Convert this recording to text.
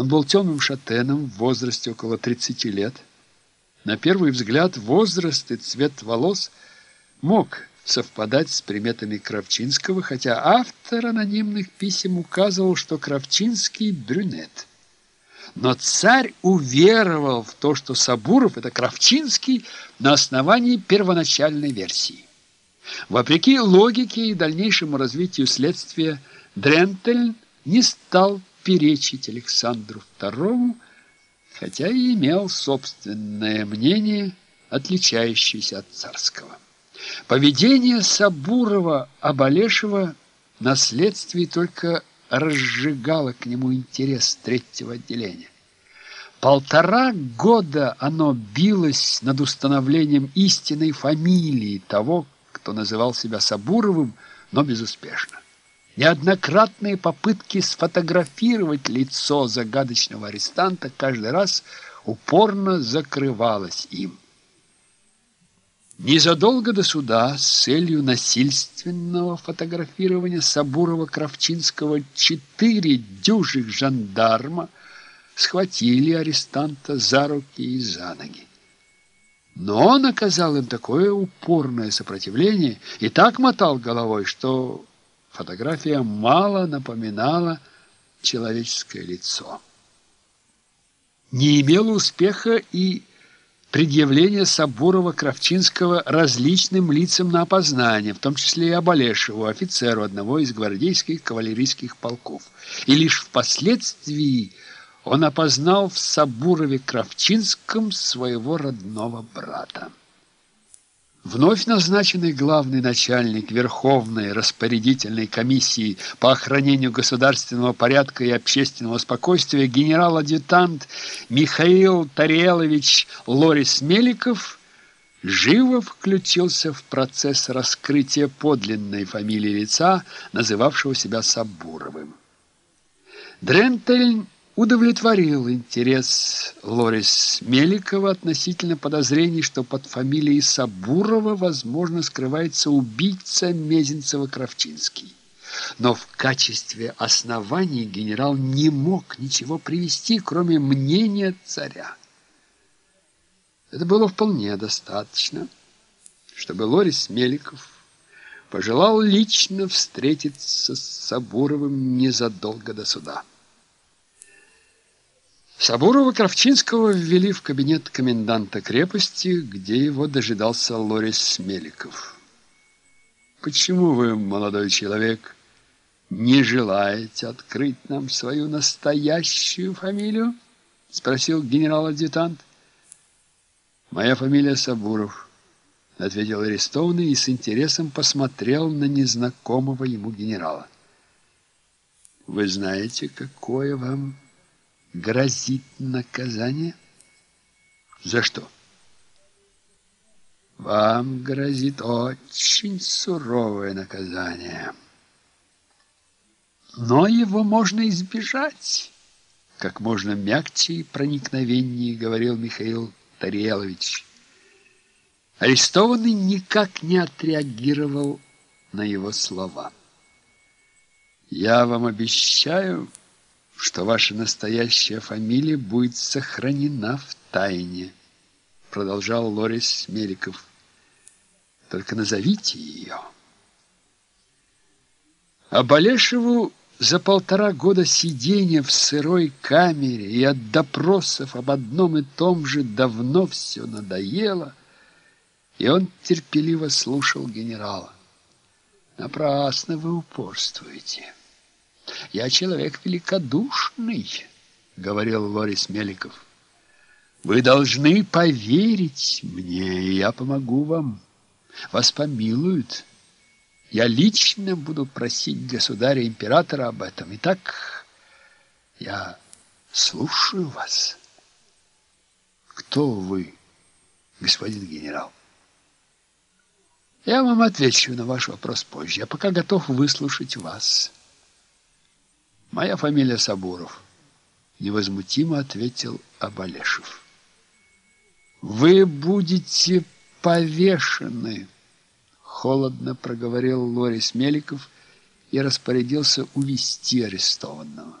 Он был темным шатеном в возрасте около 30 лет. На первый взгляд возраст и цвет волос мог совпадать с приметами Кравчинского, хотя автор анонимных писем указывал, что Кравчинский – брюнет. Но царь уверовал в то, что Сабуров – это Кравчинский на основании первоначальной версии. Вопреки логике и дальнейшему развитию следствия, Дрентель не стал перечить Александру II, хотя и имел собственное мнение, отличающееся от царского. Поведение Сабурова-Абалешева на следствии только разжигало к нему интерес третьего отделения. Полтора года оно билось над установлением истинной фамилии того, кто называл себя Сабуровым, но безуспешно. Неоднократные попытки сфотографировать лицо загадочного арестанта каждый раз упорно закрывалось им. Незадолго до суда с целью насильственного фотографирования Сабурова-Кравчинского четыре дюжих жандарма схватили арестанта за руки и за ноги. Но он оказал им такое упорное сопротивление и так мотал головой, что фотография мало напоминала человеческое лицо. Не имело успеха и предъявление Сабурова-Кравчинского различным лицам на опознание, в том числе и Абалешеву, офицеру одного из гвардейских кавалерийских полков. И лишь впоследствии он опознал в Сабурове-Кравчинском своего родного брата. Вновь назначенный главный начальник Верховной распорядительной комиссии по охранению государственного порядка и общественного спокойствия генерал-адъютант Михаил Тарелович Лорис-Меликов живо включился в процесс раскрытия подлинной фамилии лица, называвшего себя Сабуровым. Дрентельн удовлетворил интерес Лорис Меликова относительно подозрений, что под фамилией Сабурова, возможно, скрывается убийца Мезенцева-Кравчинский. Но в качестве оснований генерал не мог ничего привести, кроме мнения царя. Это было вполне достаточно, чтобы Лорис Меликов пожелал лично встретиться с Сабуровым незадолго до суда. Сабурова-Кравчинского ввели в кабинет коменданта крепости, где его дожидался Лорис Меликов. «Почему вы, молодой человек, не желаете открыть нам свою настоящую фамилию?» — спросил генерал-адъютант. «Моя фамилия Сабуров», — ответил арестованный и с интересом посмотрел на незнакомого ему генерала. «Вы знаете, какое вам грозит наказание? За что? Вам грозит очень суровое наказание. Но его можно избежать. Как можно мягче и проникновеннее, говорил Михаил Тарелович. Арестованный никак не отреагировал на его слова. Я вам обещаю что ваша настоящая фамилия будет сохранена в тайне, продолжал Лорис Мериков. Только назовите ее. А Балешеву за полтора года сидения в сырой камере и от допросов об одном и том же давно все надоело, и он терпеливо слушал генерала. Напрасно вы упорствуете. «Я человек великодушный», — говорил Лорис Меликов. «Вы должны поверить мне, и я помогу вам. Вас помилуют. Я лично буду просить государя-императора об этом. Итак, я слушаю вас». «Кто вы, господин генерал?» «Я вам отвечу на ваш вопрос позже. Я пока готов выслушать вас». Моя фамилия Сабуров, невозмутимо ответил Абалешев. Вы будете повешены, холодно проговорил Лорис Меликов и распорядился увести арестованного.